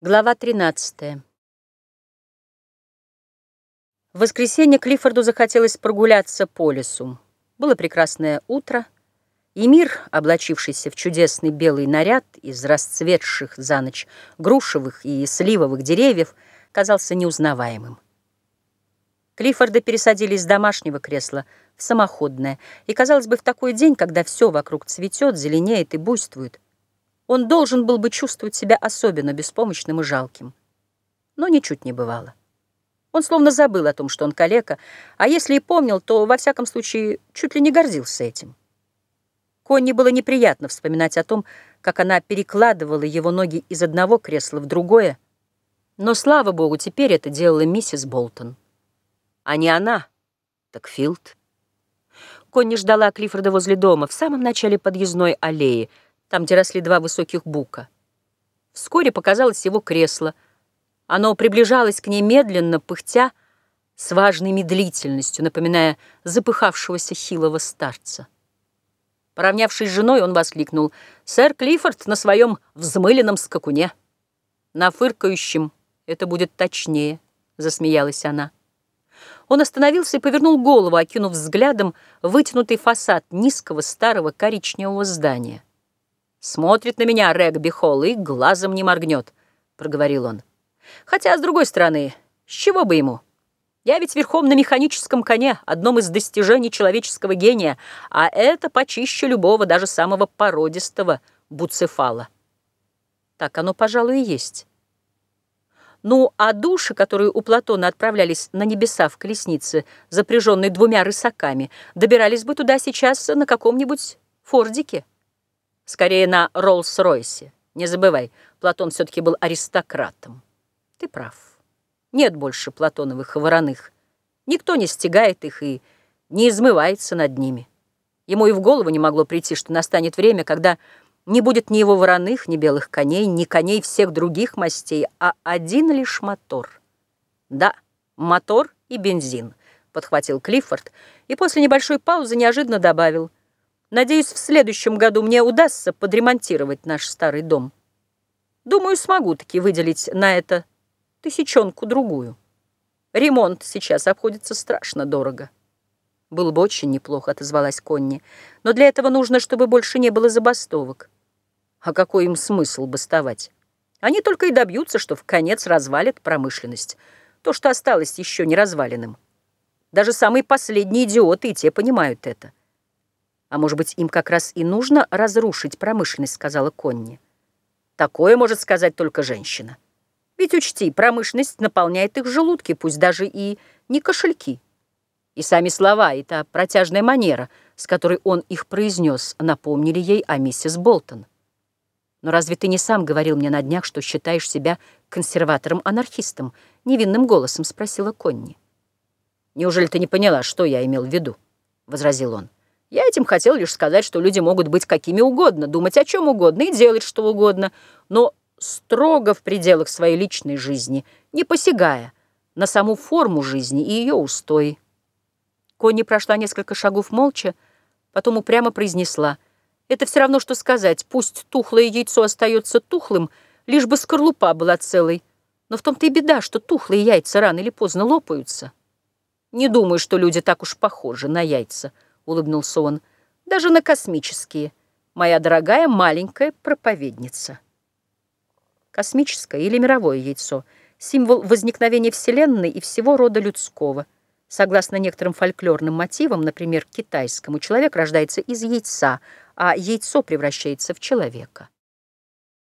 Глава 13. В воскресенье Клиффорду захотелось прогуляться по лесу. Было прекрасное утро, и мир, облачившийся в чудесный белый наряд из расцветших за ночь грушевых и сливовых деревьев, казался неузнаваемым. Клиффорда пересадили из домашнего кресла в самоходное, и, казалось бы, в такой день, когда все вокруг цветет, зеленеет и буйствует, он должен был бы чувствовать себя особенно беспомощным и жалким. Но ничуть не бывало. Он словно забыл о том, что он калека, а если и помнил, то, во всяком случае, чуть ли не гордился этим. Конни было неприятно вспоминать о том, как она перекладывала его ноги из одного кресла в другое, но, слава богу, теперь это делала миссис Болтон. А не она, так Филд. Конни ждала Клиффорда возле дома, в самом начале подъездной аллеи, там, где росли два высоких бука. Вскоре показалось его кресло. Оно приближалось к ней медленно, пыхтя, с важной медлительностью, напоминая запыхавшегося хилого старца. Поравнявшись с женой, он воскликнул «Сэр Клиффорд на своем взмыленном скакуне». «На фыркающем это будет точнее», — засмеялась она. Он остановился и повернул голову, окинув взглядом вытянутый фасад низкого старого коричневого здания. Смотрит на меня Регби Холл и глазом не моргнет, проговорил он. Хотя, с другой стороны, с чего бы ему? Я ведь верхом на механическом коне, одном из достижений человеческого гения, а это почище любого, даже самого породистого буцефала. Так оно, пожалуй, и есть. Ну, а души, которые у Платона отправлялись на небеса в колеснице, запряженной двумя рысаками, добирались бы туда сейчас на каком-нибудь фордике. Скорее, на Роллс-Ройсе. Не забывай, Платон все-таки был аристократом. Ты прав. Нет больше Платоновых вороных. Никто не стягает их и не измывается над ними. Ему и в голову не могло прийти, что настанет время, когда не будет ни его вороных, ни белых коней, ни коней всех других мастей, а один лишь мотор. Да, мотор и бензин, подхватил Клиффорд, и после небольшой паузы неожиданно добавил — Надеюсь, в следующем году мне удастся подремонтировать наш старый дом. Думаю, смогу таки выделить на это тысячонку-другую. Ремонт сейчас обходится страшно дорого. Было бы очень неплохо, отозвалась Конни. Но для этого нужно, чтобы больше не было забастовок. А какой им смысл бастовать? Они только и добьются, что в конец развалят промышленность. То, что осталось еще не разваленным. Даже самые последние идиоты и те понимают это. «А может быть, им как раз и нужно разрушить промышленность», — сказала Конни. «Такое может сказать только женщина. Ведь учти, промышленность наполняет их желудки, пусть даже и не кошельки». И сами слова, и та протяжная манера, с которой он их произнес, напомнили ей о миссис Болтон. «Но разве ты не сам говорил мне на днях, что считаешь себя консерватором-анархистом?» — невинным голосом спросила Конни. «Неужели ты не поняла, что я имел в виду?» — возразил он. Я этим хотел лишь сказать, что люди могут быть какими угодно, думать о чем угодно и делать что угодно, но строго в пределах своей личной жизни, не посягая на саму форму жизни и ее устои. Конни прошла несколько шагов молча, потом упрямо произнесла. Это все равно, что сказать, пусть тухлое яйцо остается тухлым, лишь бы скорлупа была целой. Но в том-то и беда, что тухлые яйца рано или поздно лопаются. Не думаю, что люди так уж похожи на яйца улыбнулся он, даже на космические, моя дорогая маленькая проповедница. Космическое или мировое яйцо — символ возникновения Вселенной и всего рода людского. Согласно некоторым фольклорным мотивам, например, китайскому, человек рождается из яйца, а яйцо превращается в человека.